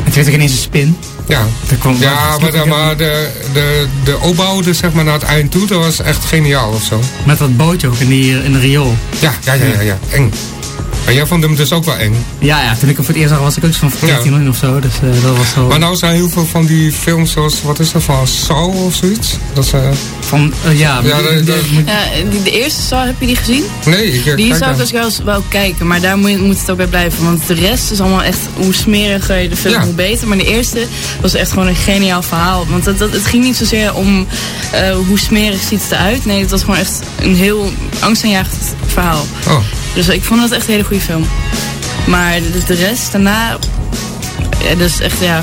Het werd ook ineens een spin. ja. Kwam Ja, maar, de, maar de, de, de opbouw dus, zeg maar, naar het eind toe, dat was echt geniaal of zo. Met dat bootje ook in, die, in de riool. Ja, ja, ja, ja, ja. eng. Maar jij vond hem dus ook wel eng. Ja, ja, toen ik hem voor het eerst zag was ik ook zo'n 14 of zo. Dus eh, dat was zo... Maar nou zijn heel veel van die films zoals, wat is dat, van Saw of zoiets? Dat is, eh, Van, eh, ja, Ja, moet- Ja, die, de eerste Saw, heb je die gezien? nee, ik Die zou ik dus wel eens wel kijken, maar daar moet, moet het ook bij blijven. Want de rest is allemaal echt, hoe smeriger je de film, Ja. hoe beter. Maar de eerste was echt gewoon een geniaal verhaal. Want het, ging niet zozeer om eh, hoe smerig ziet het eruit. Nee, het was gewoon echt een heel angstaanjagend verhaal. Oh, Dus ik vond het echt een hele goede film. Maar de, de rest daarna, ja, dus echt ja...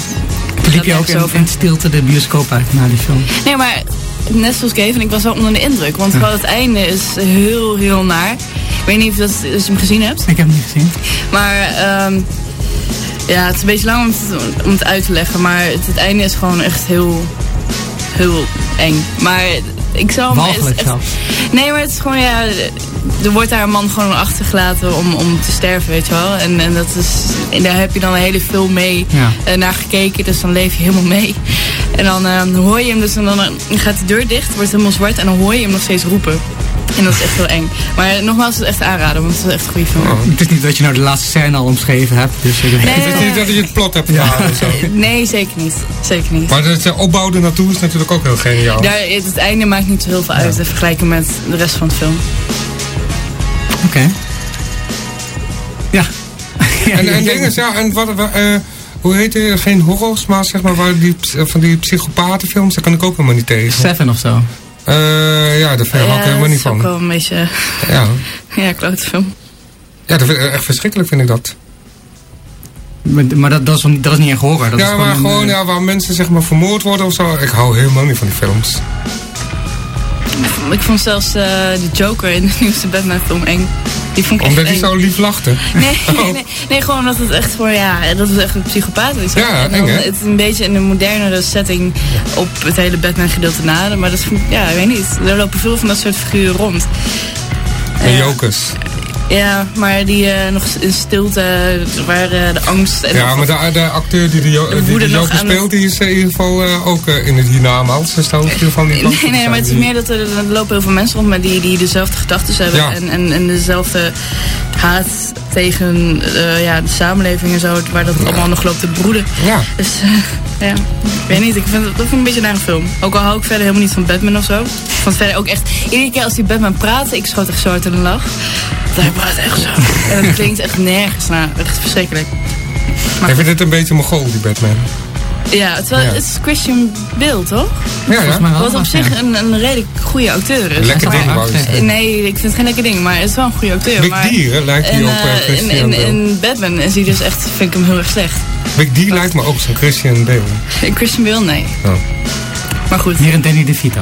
Toen liep je ook in, in stilte de bioscoop uit na die film. Nee, maar net zoals Kevin, ik was wel onder de indruk. Want vooral het einde is heel, heel naar. Ik weet niet of, dat, of je hem gezien hebt. Ik heb hem niet gezien. Maar ehm, ja, het is een beetje lang om het, om het uit te leggen. Maar het, het einde is gewoon echt heel, heel eng. Maar ik zal hem... Walgelijk zelfs. Nee, maar het is gewoon, ja... Er wordt daar een man gewoon achtergelaten om, om te sterven, weet je wel. En, en, dat is, en daar heb je dan een hele film mee Ja. eh, naar gekeken. Dus dan leef je helemaal mee. En dan eh, hoor je hem dus en dan eh, gaat de deur dicht, wordt het helemaal zwart. En dan hoor je hem nog steeds roepen. En dat is echt heel eng. Maar nogmaals, het is echt aanraden, want het is echt een goede film. Het is niet dat je nou de laatste scène al omschreven hebt. Dus weet Nee. het is niet dat je het plot hebt gedaan of zo. Nee, zeker niet. Zeker niet. Maar het eh, opbouw er naartoe is natuurlijk ook heel geniaal. Daar, het, het einde maakt niet zo heel veel uit in vergelijking met de rest van de film. Oké. Ja. En, en dingen, ja, en wat, wa- eh, hoe heet het, geen horrors, maar zeg maar, waar die, van die psychopatenfilms, daar kan ik ook helemaal niet tegen. Seven of zo. Eh, ja, daar hou ik helemaal dat niet is ook van. wel een beetje... Ja, Ja, klote film. ja dat vind ik echt verschrikkelijk vind ik dat. Maar, maar dat, dat, is, niet- dat is niet echt horror. Dat is ja, maar een, gewoon eh, ja, waar mensen zeg maar vermoord worden of zo. Ik hou helemaal niet van die films. Ik vond zelfs eh, de Joker in de nieuwste Batman film eng. Die vond ik Omdat hij zo lief lachte. Nee, Oh. nee, nee, nee, gewoon omdat het echt voor, ja, dat het echt een psychopaat is. Ja, en eng, dan hè? het een beetje in een modernere setting op het hele Batman gedeelte na. Maar dat is, ja, ik weet niet. Er lopen veel van dat soort figuren rond. En. Jokers. Ja, maar die eh, nog in stilte, waar eh, de angst en Ja, maar de, de acteur die de, De die Joker speelt, die is in ieder geval eh, ook in het hiernamaals. Ieder geval niet bang voor Nee, te nee, maar het is meer dat er, er lopen heel veel mensen rond met die, die dezelfde gedachten hebben. Ja. En, en, en dezelfde haat tegen ja, de samenleving en zo, waar dat allemaal nog loopt te broeden. Ja. Dus ja, ik weet niet, ik vind, dat vind ik een beetje een nare film. Ook al hou ik verder helemaal niet van Batman of zo. Vond verder ook echt, iedere keer als die Batman praatte, ik schoot echt zo hard in de lach. Dat hij praat echt zo. En het klinkt echt nergens naar, echt verschrikkelijk. Maar Ik vind het een beetje mogol, die Batman. ja, terwijl Ja. het is Christian Bale, toch? Ja, Volgens ja. mij wel. Wat op zich een, een redelijk goede acteur is. Lekker Hij ding, wou. Nee, ik vind het geen lekker ding, maar het is wel een goede acteur. Big maar, D, hè, lijkt hij op in, Christian in, Bale. in Batman is hij dus echt, vind ik hem heel erg slecht. Big D lijkt me ook zo'n Christian Bale. In Christian Bale, nee. Oh. Maar goed, Meer een Danny DeVito.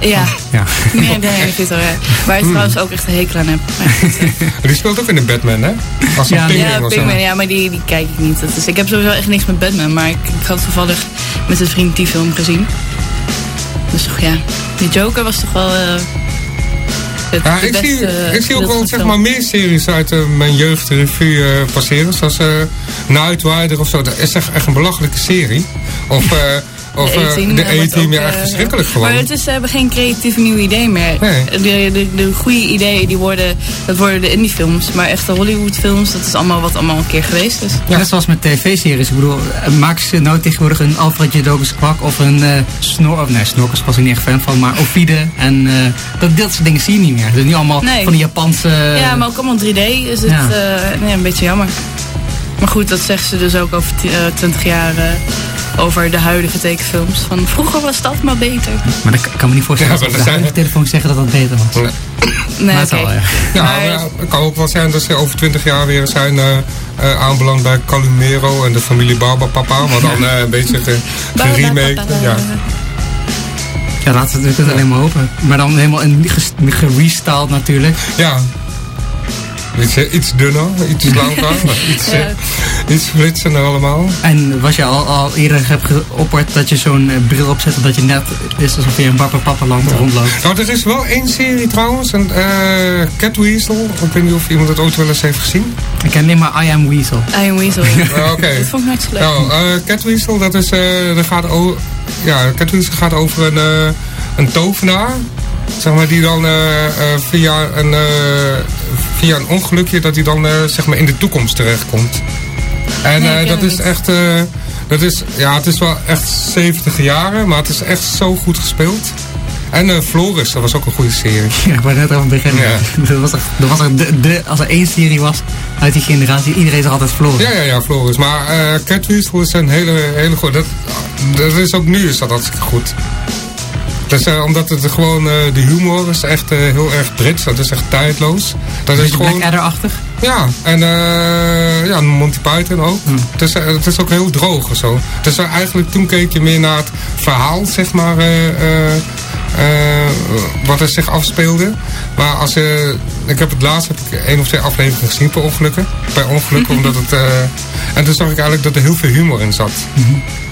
ja. Ja. Meer dan ik vind het wel, ja. Waar ik trouwens ook echt een hekel aan heb. Maar goed, eh. Die speelt ook in de Batman, hè? Als een Ja, pinguïn ja. Pigman, ja, maar die, die kijk ik niet. Dat is, ik heb sowieso echt niks met Batman, maar ik, ik had toevallig met een vriend die film gezien. Dus toch ja, die Joker was toch wel eh het, Ja, ik, beste zie, ik zie ook wel zeg maar, meer series uit eh, mijn jeugdrevue eh passeren. Zoals eh Night Rider of zo. Dat is echt, echt een belachelijke serie. Of, eh, of De eh, A-Team, de eh, wordt A-Team, ook, ja, echt eh, verschrikkelijk gewoon. Maar het is, ze hebben geen creatieve nieuwe ideeën meer. Nee. De, de, de goede ideeën, die worden, dat worden de indiefilms. Maar echte Hollywoodfilms, dat is allemaal wat allemaal een keer geweest is. Ja. Net zoals met tv-series. Ik bedoel, eh, maken ze nou tegenwoordig een Alfred Jodocus kwak of een eh snor... Of nee, snorkers was ik niet echt fan van, maar Ovide. En eh, dat, dat soort dingen zie je niet meer. Het is nu allemaal Nee. van die Japanse... ja, maar ook allemaal 3D is het Ja. eh, nee, een beetje jammer. Maar goed, dat zeggen ze dus ook over eh, 20 jaar eh, over de huidige tekenfilms. Van vroeger was dat maar beter. Maar dat kan- me niet voorstellen Ja, dat de huidige telefoon zeggen dat dat beter was. Nee. Nee, Maar zal wel, ja. Ja, Maar- ja, het kan ook wel zijn dat ze over 20 jaar weer zijn eh, eh, aanbeland bij Calumero en de familie Barbapapa. Maar dan eh, een beetje ge, geremake. Ja. Ja, laten we het alleen maar hopen. Maar dan helemaal gerestyled natuurlijk. ja. Iets, iets dunner, iets langer, iets, eh, iets flitsender allemaal. En was je al, al eerder hebt geopperd dat je zo'n eh, bril opzet... dat je net is alsof je in Papa Papa land rondloopt. Nou, er is wel één serie trouwens, een eh Catweasel. Ik weet niet of iemand het ooit wel eens heeft gezien. Ik ken alleen maar I Am Weasel. I Am Weasel. Ja, Oké. Dat vond ik nooit zo leuk. Nou, eh, Catweasel, dat is, eh, dat gaat over, ja, Catweasel gaat over een, een tovenaar. Zeg maar, die dan eh, eh, via, een, eh, via een ongelukje, dat hij dan eh, zeg maar in de toekomst terechtkomt. En Nee, eh, dat is niet. echt, eh, dat is, ja, het is wel echt 70 jaren, maar het is echt zo goed gespeeld. En eh, Floris, dat was ook een goede serie. Ja, ik wou net over beginnen. Ja. Dat was, echt, dat was echt de, de, als er één serie was uit die generatie, iedereen zag altijd verloren. Ja, ja, ja, Floris. Maar eh Catweasel is een hele, hele goede. Dat, dat is ook nu is dat hartstikke goed. Dus, eh, omdat het gewoon, eh, de humor is echt eh, heel erg Brits. Dat is echt tijdloos. Dat is gewoon, Blackadder-achtig. ja, en eh, ja, Monty Python ook. Het, is, het is ook heel droog en zo. Dus eigenlijk toen keek je meer naar het verhaal, zeg maar, wat er zich afspeelde. Maar als je, ik heb het laatst heb ik één of twee afleveringen gezien per ongelukken. Per ongelukken, omdat het, en toen zag ik eigenlijk dat er heel veel humor in zat.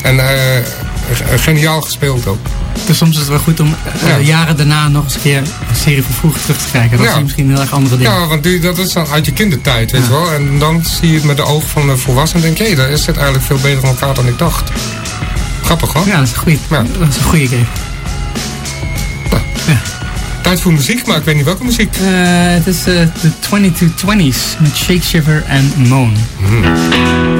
En eh, g- geniaal gespeeld ook. Dus soms is het wel goed om eh, Ja. jaren daarna nog eens een keer een serie van vroeger terug te kijken. Dat Ja. je misschien heel erg andere dingen. Ja, want die, dat is dan uit je kindertijd, weet je wel. En dan zie je het met de ogen van een volwassene en denk je, hé, dat is het eigenlijk veel beter in elkaar dan ik dacht. Grappig hoor. Ja, dat is een goeie, Ja. dat is een goede game. Tijd voor muziek, maar ik weet niet welke muziek. Eh, het is eh, de 2220s met Shake Shiver en Moan. No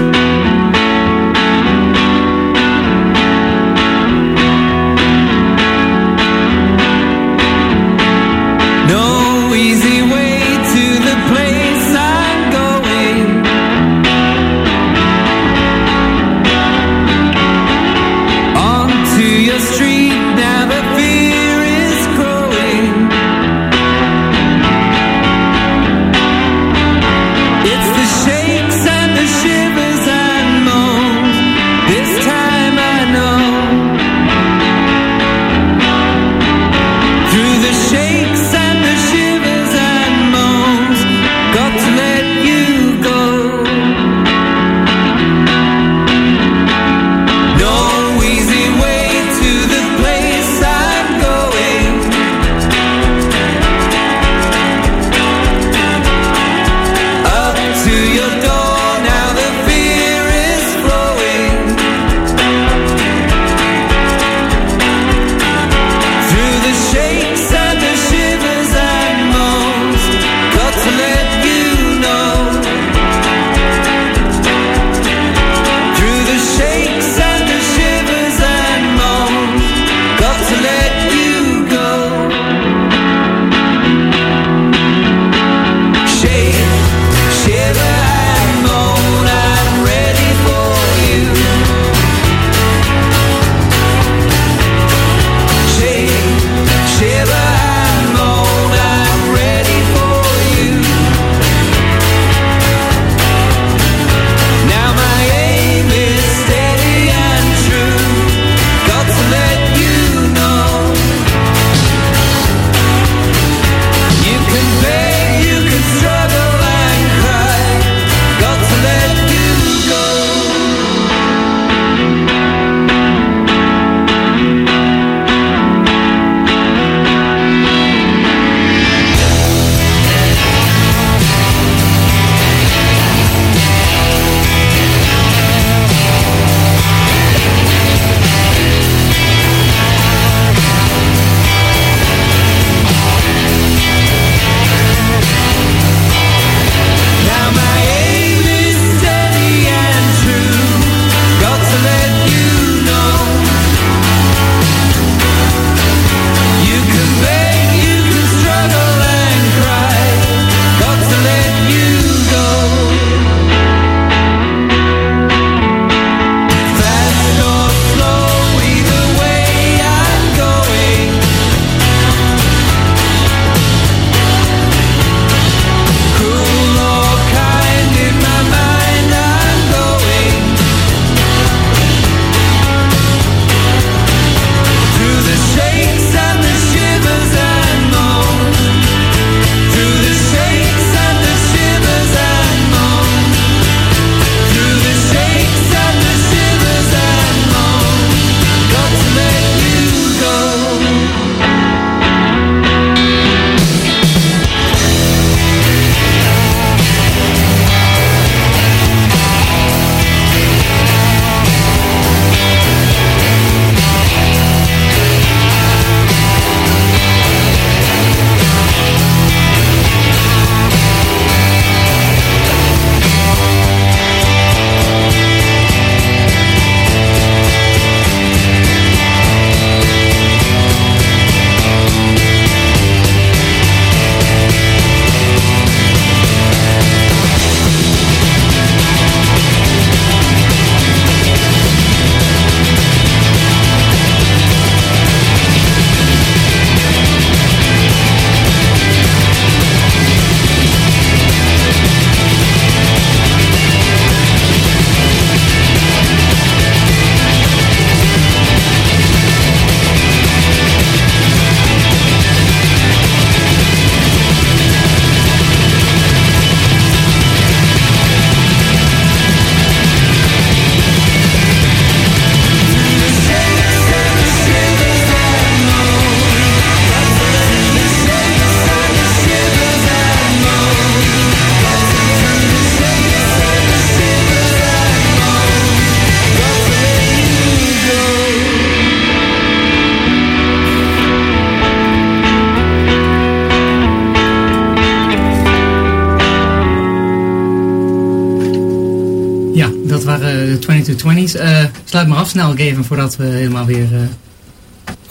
sluit maar af snel, Gavin, voordat we helemaal weer... eh,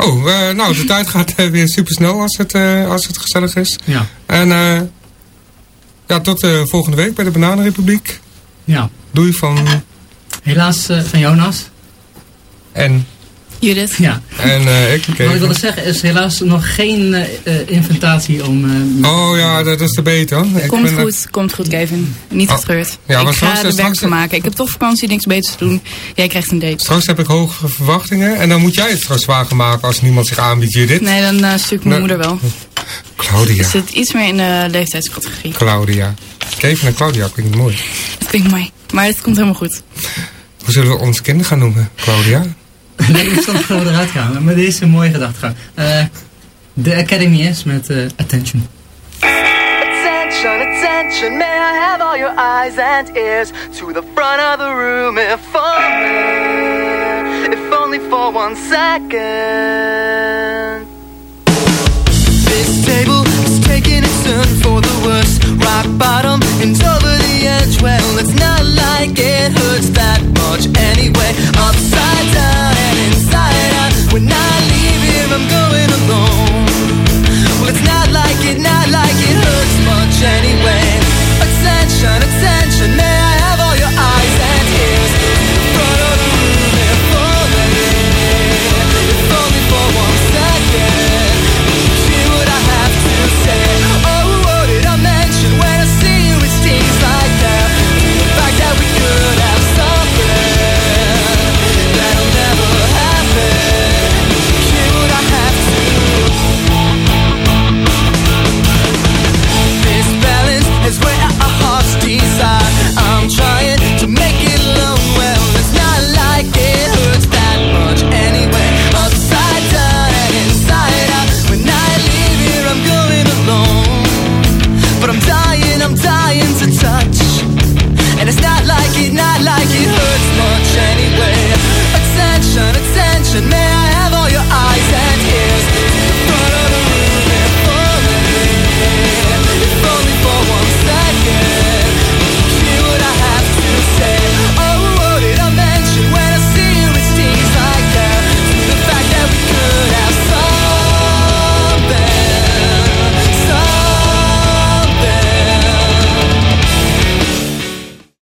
Oh, eh, nou, de tijd gaat eh, weer super snel als het, als het gezellig is. ja, En eh, ja, tot volgende week bij de Bananenrepubliek. ja. Doei van Helaas van Jonas. en. Judith. Ja. En eh, ik, Wat ik wilde zeggen is helaas nog geen eh, inventatie om... eh, Oh ja, dat is te beter. Ik Komt ben, goed, komt goed, Kevin. Niet Oh. getreurd. Ja, maar ik straks- ga er straks- werk van maken. Ik heb toch vakantie, niks beters te doen. Jij krijgt een date. Straks heb ik hoge verwachtingen. En dan moet jij het straks wagen maken als niemand zich aanbiedt. Judith. Nee, dan eh stuur ik mijn Nee. moeder wel. Claudia. Ik zit iets meer in de leeftijdscategorie. Claudia. Kevin en Claudia klinkt mooi. Dat klinkt mooi. Maar het komt helemaal goed. Hoe zullen we onze kinderen gaan noemen? Claudia? Nee, ik zal gewoon eruit gaan. Maar deze mooie gedachtegang. Eh de Academy is met eh, Attention. Attention, attention, may I have all your eyes and ears to the front of the room if only, if only for one second. This table is taking its turn for the worse. Rock bottom and over the edge. Well, it's not like it hurts that much anyway. Upside when I